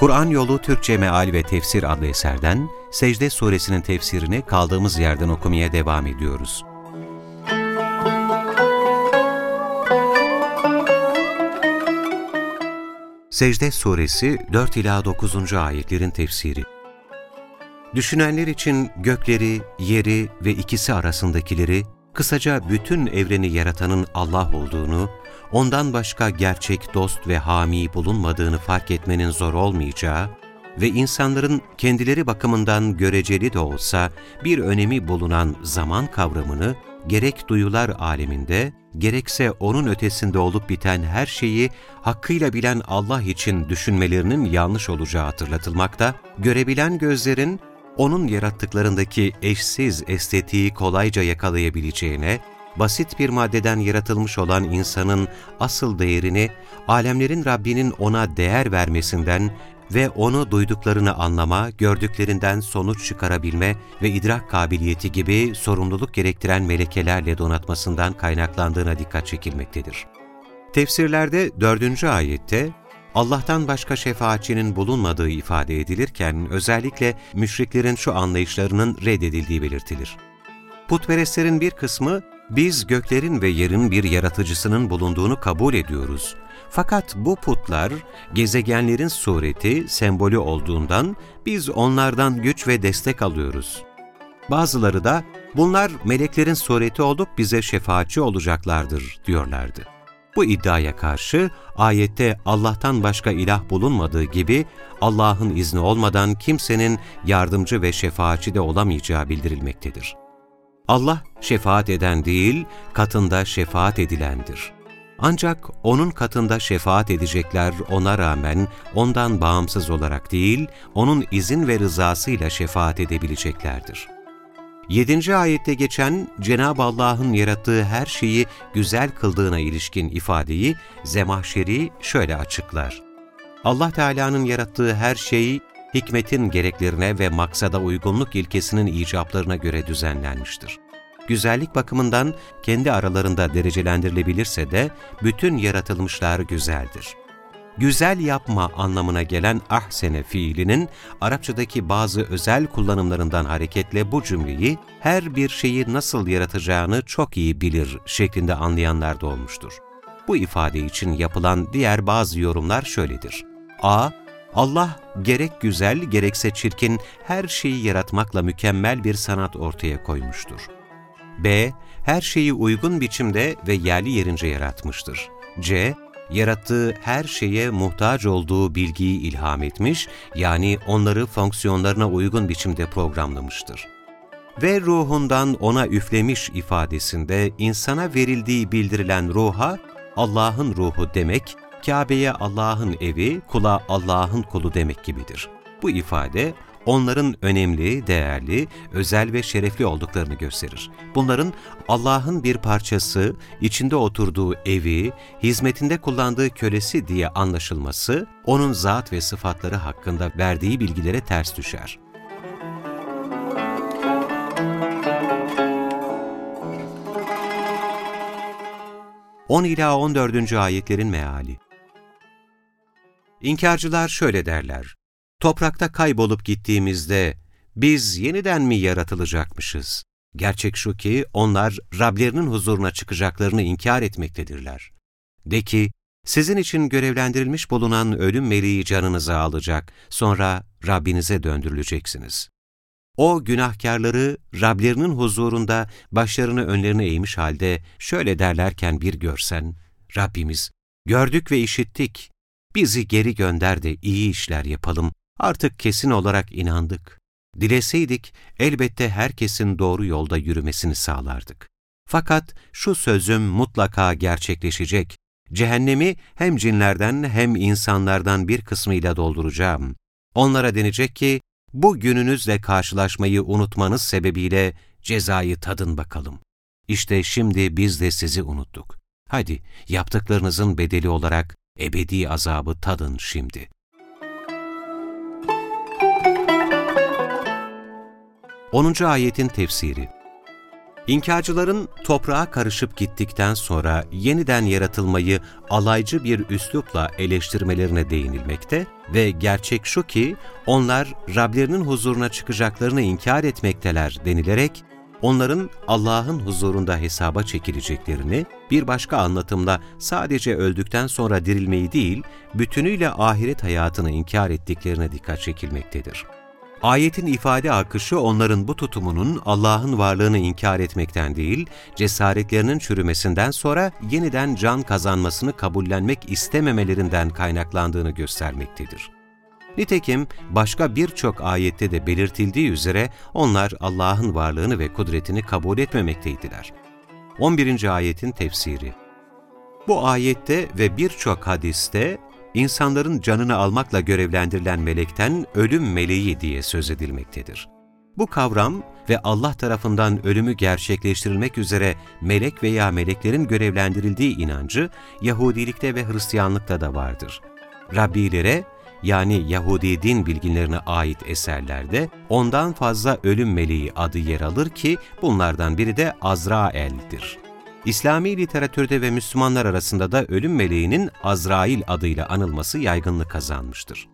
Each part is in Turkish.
Kur'an Yolu Türkçe Meal ve Tefsir adlı eserden Secde Suresinin tefsirini kaldığımız yerden okumaya devam ediyoruz. Secde Suresi 4 ila 9. ayetlerin tefsiri. Düşünenler için gökleri, yeri ve ikisi arasındakileri, kısaca bütün evreni yaratanın Allah olduğunu, ondan başka gerçek dost ve hami bulunmadığını fark etmenin zor olmayacağı ve insanların kendileri bakımından göreceli de olsa bir önemi bulunan zaman kavramını gerek duyular aleminde, gerekse onun ötesinde olup biten her şeyi hakkıyla bilen Allah için düşünmelerinin yanlış olacağı hatırlatılmakta, görebilen gözlerin onun yarattıklarındaki eşsiz estetiği kolayca yakalayabileceğine, basit bir maddeden yaratılmış olan insanın asıl değerini, alemlerin Rabbinin ona değer vermesinden ve onu duyduklarını anlama, gördüklerinden sonuç çıkarabilme ve idrak kabiliyeti gibi sorumluluk gerektiren melekelerle donatmasından kaynaklandığına dikkat çekilmektedir. Tefsirlerde dördüncü ayette, Allah'tan başka şefaatçinin bulunmadığı ifade edilirken özellikle müşriklerin şu anlayışlarının reddedildiği belirtilir. Putperestlerin bir kısmı, biz göklerin ve yerin bir yaratıcısının bulunduğunu kabul ediyoruz. Fakat bu putlar gezegenlerin sureti, sembolü olduğundan biz onlardan güç ve destek alıyoruz. Bazıları da bunlar meleklerin sureti olup bize şefaatçi olacaklardır diyorlardı. Bu iddiaya karşı ayette Allah'tan başka ilah bulunmadığı gibi Allah'ın izni olmadan kimsenin yardımcı ve şefaatçi de olamayacağı bildirilmektedir. Allah şefaat eden değil, katında şefaat edilendir. Ancak O'nun katında şefaat edecekler O'na rağmen O'ndan bağımsız olarak değil, O'nun izin ve rızasıyla şefaat edebileceklerdir. 7. ayette geçen Cenab-ı Allah'ın yarattığı her şeyi güzel kıldığına ilişkin ifadeyi Zemahşeri şöyle açıklar. Allah Teala'nın yarattığı her şey hikmetin gereklerine ve maksada uygunluk ilkesinin icaplarına göre düzenlenmiştir. Güzellik bakımından kendi aralarında derecelendirilebilirse de bütün yaratılmışlar güzeldir. Güzel yapma anlamına gelen ahsene fiilinin Arapçadaki bazı özel kullanımlarından hareketle bu cümleyi her bir şeyi nasıl yaratacağını çok iyi bilir şeklinde anlayanlar da olmuştur. Bu ifade için yapılan diğer bazı yorumlar şöyledir. A. Allah gerek güzel gerekse çirkin her şeyi yaratmakla mükemmel bir sanat ortaya koymuştur. B. Her şeyi uygun biçimde ve yerli yerince yaratmıştır. C. Yarattığı her şeye muhtaç olduğu bilgiyi ilham etmiş, yani onları fonksiyonlarına uygun biçimde programlamıştır. Ve ruhundan ona üflemiş ifadesinde insana verildiği bildirilen ruha, Allah'ın ruhu demek, Kabe'ye Allah'ın evi, kula Allah'ın kulu demek gibidir. Bu ifade, onların önemli, değerli, özel ve şerefli olduklarını gösterir. Bunların Allah'ın bir parçası, içinde oturduğu evi, hizmetinde kullandığı kölesi diye anlaşılması, onun zat ve sıfatları hakkında verdiği bilgilere ters düşer. On ila 14. ayetlerin meali İnkarcılar şöyle derler, toprakta kaybolup gittiğimizde biz yeniden mi yaratılacakmışız? Gerçek şu ki onlar Rablerinin huzuruna çıkacaklarını inkar etmektedirler. De ki, sizin için görevlendirilmiş bulunan ölüm meleği canınızı alacak, sonra Rabbinize döndürüleceksiniz. O günahkarları Rablerinin huzurunda başlarını önlerine eğmiş halde şöyle derlerken bir görsen, Rabbimiz, gördük ve işittik, bizi geri gönder de iyi işler yapalım, artık kesin olarak inandık. Dileseydik elbette herkesin doğru yolda yürümesini sağlardık. Fakat şu sözüm mutlaka gerçekleşecek. Cehennemi hem cinlerden hem insanlardan bir kısmıyla dolduracağım. Onlara denecek ki, bu gününüzle karşılaşmayı unutmanız sebebiyle cezayı tadın bakalım. İşte şimdi biz de sizi unuttuk. Hadi yaptıklarınızın bedeli olarak ebedi azabı tadın şimdi. Onuncu ayetin tefsiri İnkarcıların toprağa karışıp gittikten sonra yeniden yaratılmayı alaycı bir üslupla eleştirmelerine değinilmekte ve gerçek şu ki onlar Rablerinin huzuruna çıkacaklarını inkar etmekteler denilerek onların Allah'ın huzurunda hesaba çekileceklerini, bir başka anlatımla sadece öldükten sonra dirilmeyi değil, bütünüyle ahiret hayatını inkar ettiklerine dikkat çekilmektedir. Ayetin ifade akışı onların bu tutumunun Allah'ın varlığını inkar etmekten değil, cesaretlerinin çürümesinden sonra yeniden can kazanmasını kabullenmek istememelerinden kaynaklandığını göstermektedir. Nitekim başka birçok ayette de belirtildiği üzere onlar Allah'ın varlığını ve kudretini kabul etmemekteydiler. 11. ayetin tefsiri Bu ayette ve birçok hadiste insanların canını almakla görevlendirilen melekten ölüm meleği diye söz edilmektedir. Bu kavram ve Allah tarafından ölümü gerçekleştirilmek üzere melek veya meleklerin görevlendirildiği inancı Yahudilikte ve Hristiyanlıkta da vardır. Rabbilere yani Yahudi din bilginlerine ait eserlerde ondan fazla ölüm meleği adı yer alır ki bunlardan biri de Azrael'dir. İslami literatürde ve Müslümanlar arasında da ölüm meleğinin Azrail adıyla anılması yaygınlık kazanmıştır.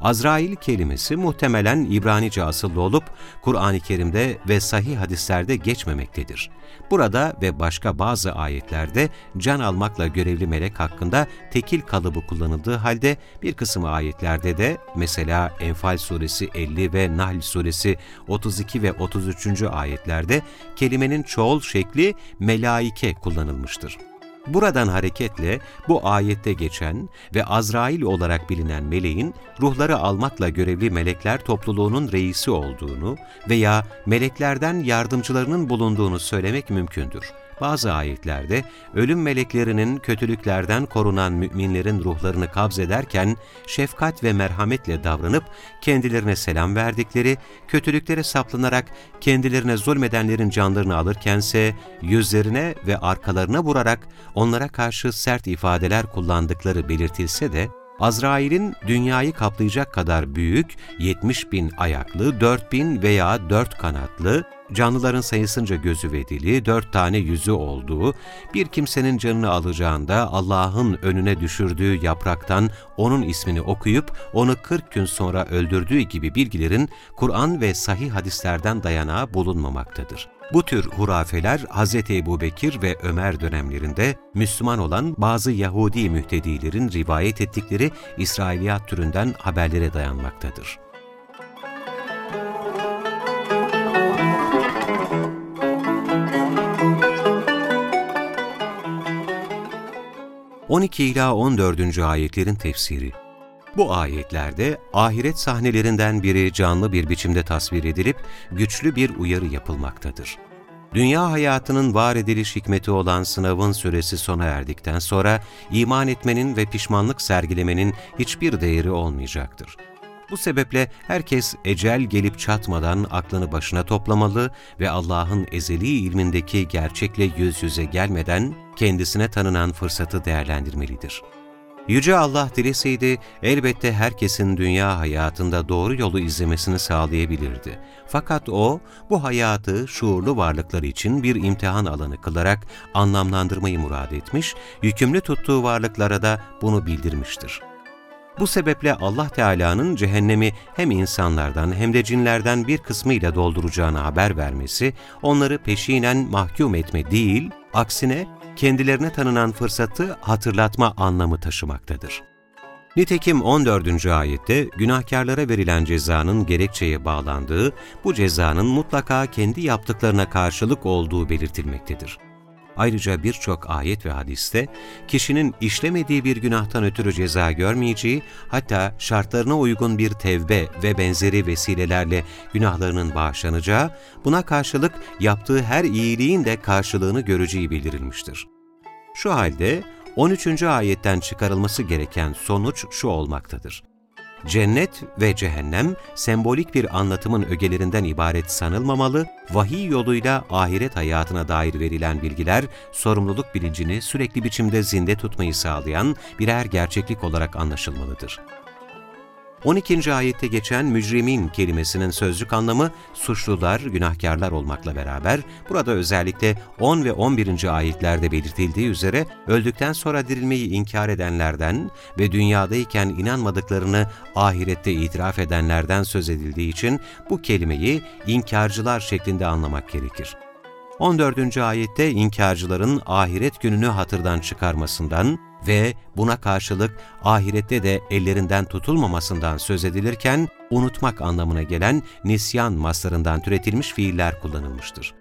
Azrail kelimesi muhtemelen İbranice asıllı olup Kur'an-ı Kerim'de ve sahih hadislerde geçmemektedir. Burada ve başka bazı ayetlerde can almakla görevli melek hakkında tekil kalıbı kullanıldığı halde bir kısım ayetlerde de mesela Enfal suresi 50 ve Nahl suresi 32 ve 33. ayetlerde kelimenin çoğul şekli melaike kullanılmıştır. Buradan hareketle bu ayette geçen ve Azrail olarak bilinen meleğin ruhları almakla görevli melekler topluluğunun reisi olduğunu veya meleklerden yardımcılarının bulunduğunu söylemek mümkündür. Bazı ayetlerde ölüm meleklerinin kötülüklerden korunan müminlerin ruhlarını kabzederken şefkat ve merhametle davranıp kendilerine selam verdikleri, kötülüklere saplanarak kendilerine zulmedenlerin canlarını alırkense yüzlerine ve arkalarına vurarak onlara karşı sert ifadeler kullandıkları belirtilse de Azrail'in dünyayı kaplayacak kadar büyük, 70 bin ayaklı, 4 bin veya 4 kanatlı, canlıların sayısınca gözü ve dili, dört tane yüzü olduğu, bir kimsenin canını alacağında Allah'ın önüne düşürdüğü yapraktan onun ismini okuyup onu 40 gün sonra öldürdüğü gibi bilgilerin Kur'an ve sahih hadislerden dayanağı bulunmamaktadır. Bu tür hurafeler Hz. Ebu Bekir ve Ömer dönemlerinde Müslüman olan bazı Yahudi mühtedilerin rivayet ettikleri İsrailiyat türünden haberlere dayanmaktadır. 12 ila 14. ayetlerin tefsiri. Bu ayetlerde ahiret sahnelerinden biri canlı bir biçimde tasvir edilip güçlü bir uyarı yapılmaktadır. Dünya hayatının var ediliş hikmeti olan sınavın süresi sona erdikten sonra iman etmenin ve pişmanlık sergilemenin hiçbir değeri olmayacaktır. Bu sebeple herkes ecel gelip çatmadan aklını başına toplamalı ve Allah'ın ezeli ilmindeki gerçekle yüz yüze gelmeden kendisine tanınan fırsatı değerlendirmelidir. Yüce Allah dileseydi elbette herkesin dünya hayatında doğru yolu izlemesini sağlayabilirdi. Fakat O, bu hayatı şuurlu varlıklar için bir imtihan alanı kılarak anlamlandırmayı murad etmiş, yükümlü tuttuğu varlıklara da bunu bildirmiştir. Bu sebeple Allah Teala'nın cehennemi hem insanlardan hem de cinlerden bir kısmıyla dolduracağını haber vermesi, onları peşinen mahkum etme değil, aksine kendilerine tanınan fırsatı hatırlatma anlamı taşımaktadır. Nitekim 14. ayette günahkarlara verilen cezanın gerekçeye bağlandığı, bu cezanın mutlaka kendi yaptıklarına karşılık olduğu belirtilmektedir. Ayrıca birçok ayet ve hadiste kişinin işlemediği bir günahtan ötürü ceza görmeyeceği, hatta şartlarına uygun bir tevbe ve benzeri vesilelerle günahlarının bağışlanacağı, buna karşılık yaptığı her iyiliğin de karşılığını göreceği bildirilmiştir. Şu halde 13. ayetten çıkarılması gereken sonuç şu olmaktadır. Cennet ve cehennem sembolik bir anlatımın ögelerinden ibaret sanılmamalı, vahiy yoluyla ahiret hayatına dair verilen bilgiler, sorumluluk bilincini sürekli biçimde zinde tutmayı sağlayan birer gerçeklik olarak anlaşılmalıdır. 12. ayette geçen mücrimin kelimesinin sözlük anlamı suçlular, günahkarlar olmakla beraber burada özellikle 10 ve 11. ayetlerde belirtildiği üzere öldükten sonra dirilmeyi inkar edenlerden ve dünyadayken inanmadıklarını ahirette itiraf edenlerden söz edildiği için bu kelimeyi inkarcılar şeklinde anlamak gerekir. 14. ayette inkarcıların ahiret gününü hatırdan çıkarmasından, ve buna karşılık ahirette de ellerinden tutulmamasından söz edilirken unutmak anlamına gelen nisyan maslarından türetilmiş fiiller kullanılmıştır.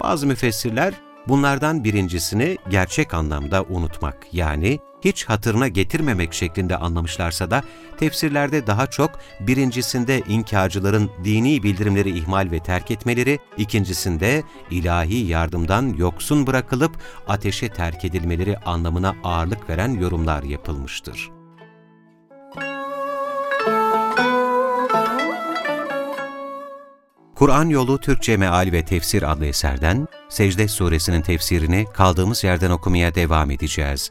Bazı müfessirler bunlardan birincisini gerçek anlamda unutmak yani hiç hatırına getirmemek şeklinde anlamışlarsa da tefsirlerde daha çok birincisinde inkarcıların dini bildirimleri ihmal ve terk etmeleri, ikincisinde ilahi yardımdan yoksun bırakılıp ateşe terk edilmeleri anlamına ağırlık veren yorumlar yapılmıştır. Kur'an Yolu Türkçe Meal ve Tefsir adlı eserden Secde Suresinin tefsirini kaldığımız yerden okumaya devam edeceğiz.